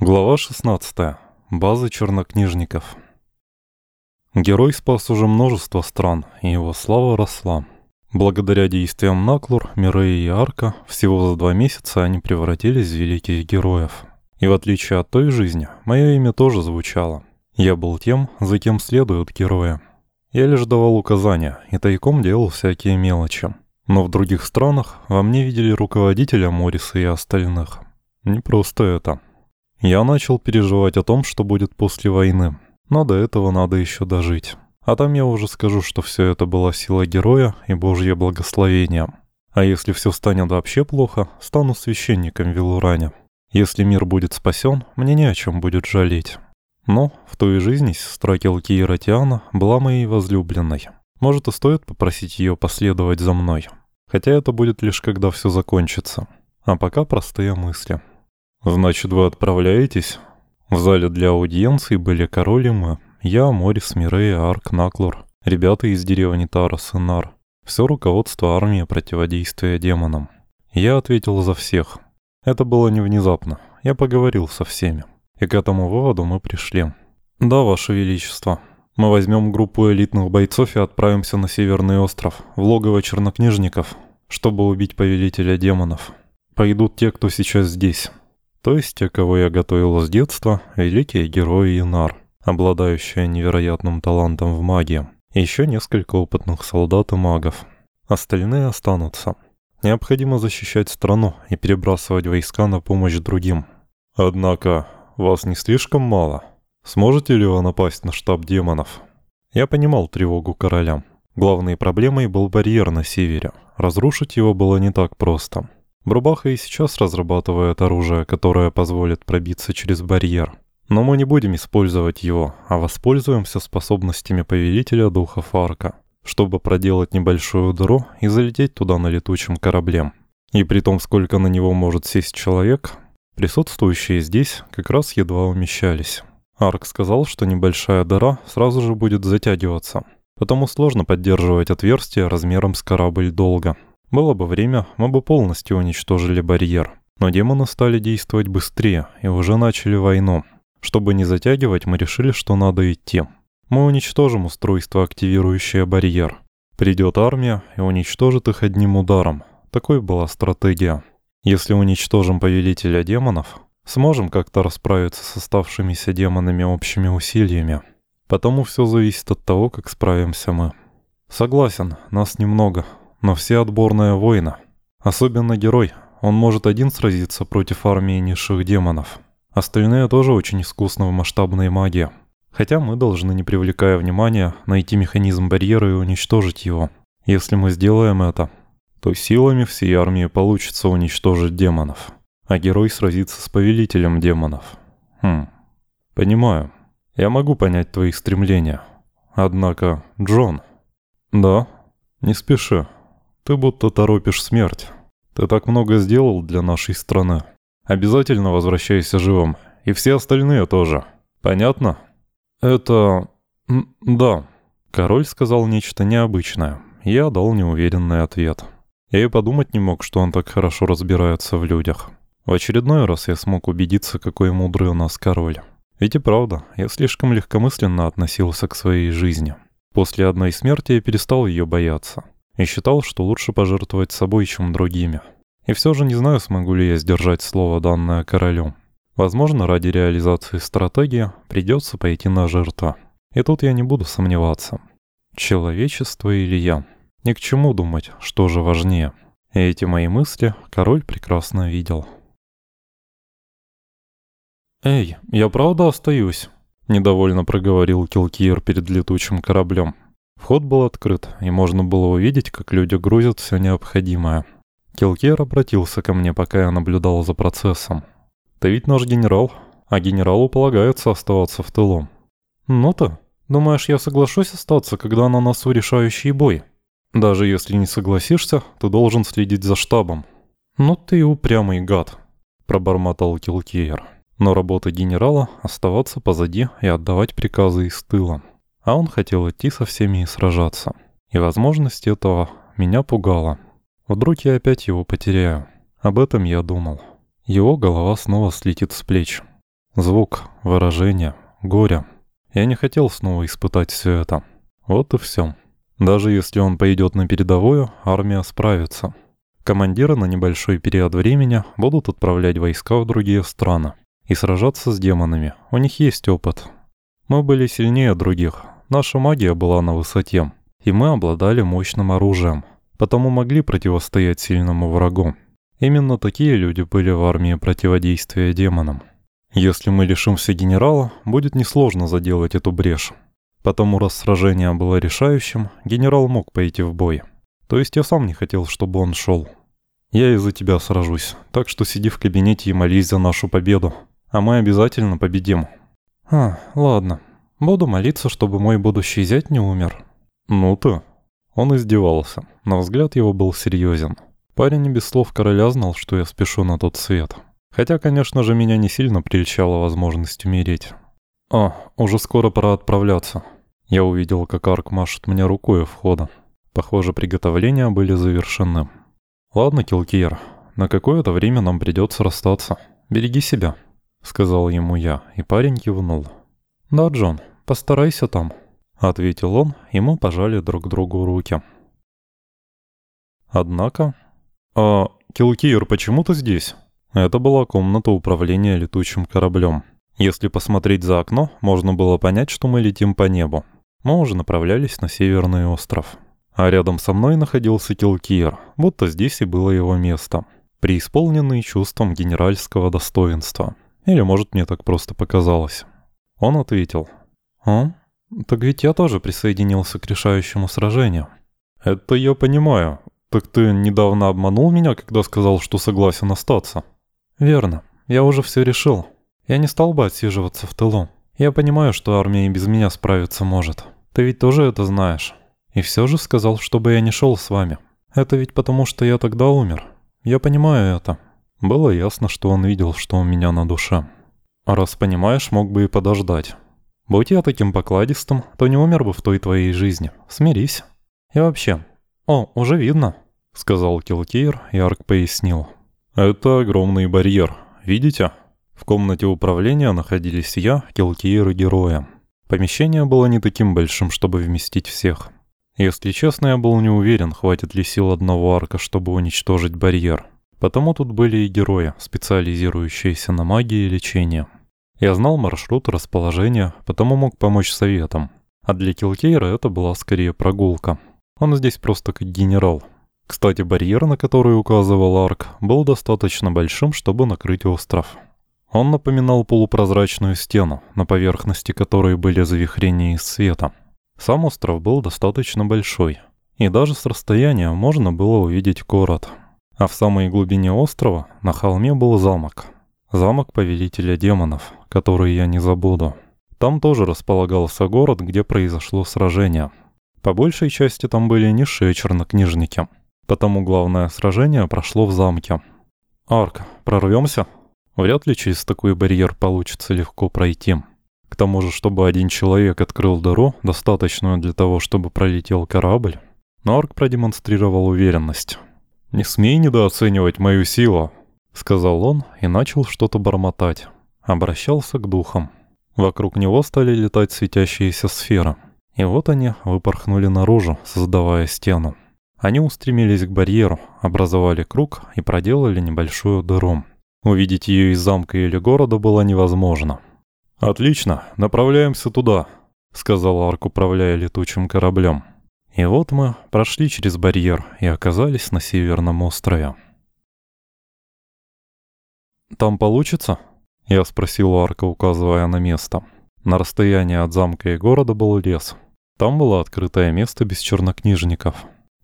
Глава 16. База чернокнижников. Герой спас уже множество стран, и его слава росла. Благодаря действиям Наклур, Мирей и Арка, всего за два месяца они превратились в великих героев. И в отличие от той жизни, мое имя тоже звучало. Я был тем, за кем следуют герои. Я лишь давал указания и тайком делал всякие мелочи. Но в других странах во мне видели руководителя Морриса и остальных. Не просто это. Я начал переживать о том, что будет после войны. Но до этого надо еще дожить. А там я уже скажу, что все это была сила героя и божье благословение. А если все станет вообще плохо, стану священником в Вилуране. Если мир будет спасен, мне не о чем будет жалеть. Но в той жизни сестра Келкиира Тиана была моей возлюбленной. Может и стоит попросить ее последовать за мной. Хотя это будет лишь когда все закончится. А пока простые мысли. «Значит, вы отправляетесь?» В зале для аудиенции были король и мы. Я, Морис, Мирей, Арк, Наклур. Ребята из деревни Тарас и Нар. Все руководство армии противодействия демонам. Я ответил за всех. Это было не внезапно. Я поговорил со всеми. И к этому выводу мы пришли. «Да, Ваше Величество. Мы возьмем группу элитных бойцов и отправимся на Северный остров, в логово чернокнижников, чтобы убить повелителя демонов. Пойдут те, кто сейчас здесь». То есть те, кого я готовил с детства, великие герои Инар, обладающие невероятным талантом в магии, и еще несколько опытных солдат и магов. Остальные останутся. Необходимо защищать страну и перебрасывать войска на помощь другим. Однако, вас не слишком мало. Сможете ли вы напасть на штаб демонов? Я понимал тревогу короля. Главной проблемой был барьер на севере. Разрушить его было не так просто. Брубаха и сейчас разрабатывает оружие, которое позволит пробиться через барьер. Но мы не будем использовать его, а воспользуемся способностями Повелителя Духа Фарка, чтобы проделать небольшую дыру и залететь туда на летучем корабле. И при том, сколько на него может сесть человек, присутствующие здесь как раз едва умещались. Арк сказал, что небольшая дыра сразу же будет затягиваться, потому сложно поддерживать отверстие размером с корабль долго. Было бы время, мы бы полностью уничтожили барьер. Но демоны стали действовать быстрее и уже начали войну. Чтобы не затягивать, мы решили, что надо идти. Мы уничтожим устройство, активирующее барьер. Придет армия и уничтожит их одним ударом. Такой была стратегия. Если уничтожим повелителя демонов, сможем как-то расправиться с оставшимися демонами общими усилиями. Потому все зависит от того, как справимся мы. Согласен, нас немного, но все отборная воина. Особенно герой, он может один сразиться против армии низших демонов. Остальные тоже очень искусны в масштабной магии. Хотя мы должны, не привлекая внимания, найти механизм барьера и уничтожить его. Если мы сделаем это, то силами всей армии получится уничтожить демонов. А герой сразится с повелителем демонов. Хм, понимаю. Я могу понять твои стремления. Однако, Джон... Да, не спеши. Ты будто торопишь смерть. Ты так много сделал для нашей страны. Обязательно возвращайся живым. И все остальные тоже. Понятно? Это... да. Король сказал нечто необычное. Я дал неуверенный ответ. Я и подумать не мог, что он так хорошо разбирается в людях. В очередной раз я смог убедиться, какой мудрый у нас король. Ведь и правда, я слишком легкомысленно относился к своей жизни. После одной смерти я перестал ее бояться и считал, что лучше пожертвовать собой, чем другими. И все же не знаю, смогу ли я сдержать слово, данное королю. Возможно, ради реализации стратегии придется пойти на жертву. И тут я не буду сомневаться. Человечество или я? Ни к чему думать, что же важнее. И эти мои мысли король прекрасно видел. «Эй, я правда остаюсь?» — недовольно проговорил Килкиер перед летучим кораблем. Вход был открыт, и можно было увидеть, как люди грузят все необходимое. Килкер обратился ко мне, пока я наблюдал за процессом. «Ты ведь наш генерал, а генералу полагается оставаться в тылу». «Ну-то, думаешь, я соглашусь остаться, когда на носу решающий бой? Даже если не согласишься, ты должен следить за штабом». «Ну ты упрямый гад», — пробормотал Килкейр. Но работа генерала — оставаться позади и отдавать приказы из тыла а он хотел идти со всеми и сражаться. И возможность этого меня пугала. Вдруг я опять его потеряю. Об этом я думал. Его голова снова слетит с плеч. Звук, выражение, горе. Я не хотел снова испытать все это. Вот и все. Даже если он пойдет на передовую, армия справится. Командиры на небольшой период времени будут отправлять войска в другие страны и сражаться с демонами. У них есть опыт. Мы были сильнее других. Наша магия была на высоте, и мы обладали мощным оружием, потому могли противостоять сильному врагу. Именно такие люди были в армии противодействия демонам. Если мы лишимся генерала, будет несложно заделать эту брешь. Потому раз сражение было решающим, генерал мог пойти в бой. То есть я сам не хотел, чтобы он шел. Я из-за тебя сражусь, так что сиди в кабинете и молись за нашу победу. А мы обязательно победим. А, ладно. Буду молиться, чтобы мой будущий зять не умер. Ну ты. Он издевался, но взгляд его был серьезен. Парень не без слов короля знал, что я спешу на тот свет. Хотя, конечно же, меня не сильно прельщала возможность умереть. О, уже скоро пора отправляться. Я увидел, как Арк машет мне рукой у входа. Похоже, приготовления были завершены. «Ладно, Килкиер, на какое-то время нам придется расстаться. Береги себя», — сказал ему я, и парень кивнул. «Да, Джон, постарайся там», — ответил он, и мы пожали друг другу руки. Однако... «А, Килкиер, почему ты здесь?» Это была комната управления летучим кораблем. Если посмотреть за окно, можно было понять, что мы летим по небу. Мы уже направлялись на Северный остров. А рядом со мной находился Килкиер, будто здесь и было его место. Преисполненный чувством генеральского достоинства. Или, может, мне так просто показалось. Он ответил. «А? Так ведь я тоже присоединился к решающему сражению». «Это я понимаю. Так ты недавно обманул меня, когда сказал, что согласен остаться?» «Верно. Я уже все решил. Я не стал бы отсиживаться в тылу. Я понимаю, что армия без меня справиться может. Ты ведь тоже это знаешь. И все же сказал, чтобы я не шел с вами. Это ведь потому, что я тогда умер. Я понимаю это. Было ясно, что он видел, что у меня на душе. Раз понимаешь, мог бы и подождать. Будь я таким покладистым, то не умер бы в той твоей жизни. Смирись. И вообще... О, уже видно, сказал Килкейр, и Арк пояснил. Это огромный барьер. Видите? В комнате управления находились я, Килкейр и Героя. Помещение было не таким большим, чтобы вместить всех. Если честно, я был не уверен, хватит ли сил одного арка, чтобы уничтожить барьер. Потому тут были и герои, специализирующиеся на магии и лечении. Я знал маршрут, расположение, потому мог помочь советам. А для Килкейра это была скорее прогулка. Он здесь просто как генерал. Кстати, барьер, на который указывал Арк, был достаточно большим, чтобы накрыть остров. Он напоминал полупрозрачную стену, на поверхности которой были завихрения из света. Сам остров был достаточно большой, и даже с расстояния можно было увидеть город. А в самой глубине острова на холме был замок. Замок повелителя демонов, который я не забуду. Там тоже располагался город, где произошло сражение. По большей части там были низшие чернокнижники, потому главное сражение прошло в замке. «Арк, прорвемся?» Вряд ли через такой барьер получится легко пройти. К тому же, чтобы один человек открыл дыру, достаточную для того, чтобы пролетел корабль, Норк продемонстрировал уверенность. «Не смей недооценивать мою силу», — сказал он и начал что-то бормотать. Обращался к духам. Вокруг него стали летать светящиеся сферы. И вот они выпорхнули наружу, создавая стену. Они устремились к барьеру, образовали круг и проделали небольшую дыру. Увидеть ее из замка или города было невозможно. «Отлично, направляемся туда», — сказал Арк, управляя летучим кораблем. И вот мы прошли через барьер и оказались на Северном острове. «Там получится?» — я спросил у Арка, указывая на место. На расстоянии от замка и города был лес. Там было открытое место без чернокнижников.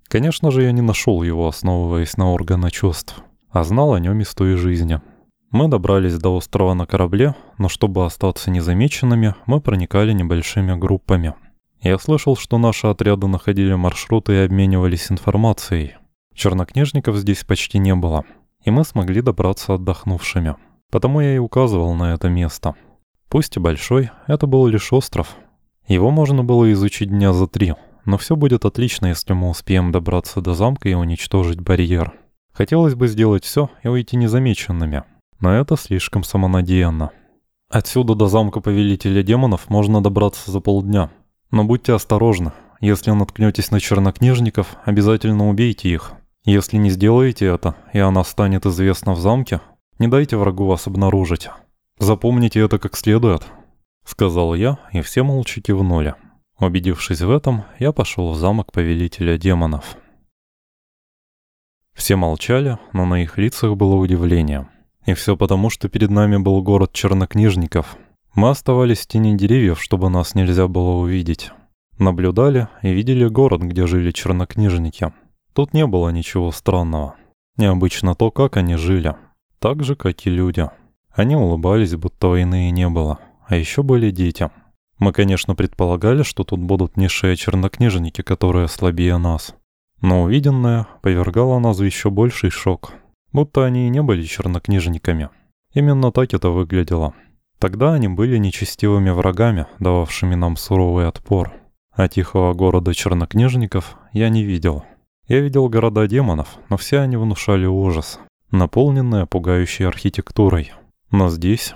Конечно же, я не нашел его, основываясь на органы чувств, а знал о нем из той жизни. Мы добрались до острова на корабле, но чтобы остаться незамеченными, мы проникали небольшими группами. Я слышал, что наши отряды находили маршруты и обменивались информацией. Чернокнижников здесь почти не было, и мы смогли добраться отдохнувшими. Потому я и указывал на это место. Пусть и большой, это был лишь остров. Его можно было изучить дня за три, но все будет отлично, если мы успеем добраться до замка и уничтожить барьер. Хотелось бы сделать все и уйти незамеченными но это слишком самонадеянно. Отсюда до замка Повелителя Демонов можно добраться за полдня. Но будьте осторожны. Если наткнетесь на чернокнижников, обязательно убейте их. Если не сделаете это, и она станет известна в замке, не дайте врагу вас обнаружить. Запомните это как следует», — сказал я, и все молча кивнули. Убедившись в этом, я пошел в замок Повелителя Демонов. Все молчали, но на их лицах было удивление. И все потому, что перед нами был город чернокнижников. Мы оставались в тени деревьев, чтобы нас нельзя было увидеть. Наблюдали и видели город, где жили чернокнижники. Тут не было ничего странного. Необычно то, как они жили. Так же, как и люди. Они улыбались, будто войны и не было. А еще были дети. Мы, конечно, предполагали, что тут будут низшие чернокнижники, которые слабее нас. Но увиденное повергало нас в еще больший шок. Будто они и не были чернокнижниками. Именно так это выглядело. Тогда они были нечестивыми врагами, дававшими нам суровый отпор. А тихого города чернокнижников я не видел. Я видел города демонов, но все они внушали ужас, наполненные пугающей архитектурой. Но здесь...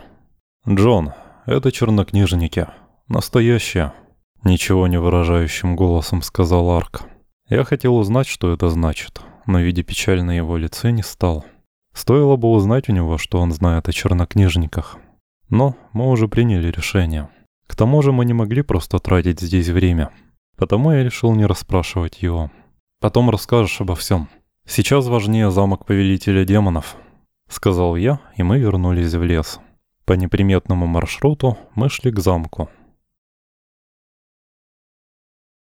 Джон, это чернокнижники. Настоящие. Ничего не выражающим голосом сказал Арк. Я хотел узнать, что это значит, но видя печаль на его лице не стал. Стоило бы узнать у него, что он знает о чернокнижниках. Но мы уже приняли решение. К тому же мы не могли просто тратить здесь время. Потому я решил не расспрашивать его. Потом расскажешь обо всем. Сейчас важнее замок Повелителя Демонов», — сказал я, и мы вернулись в лес. По неприметному маршруту мы шли к замку.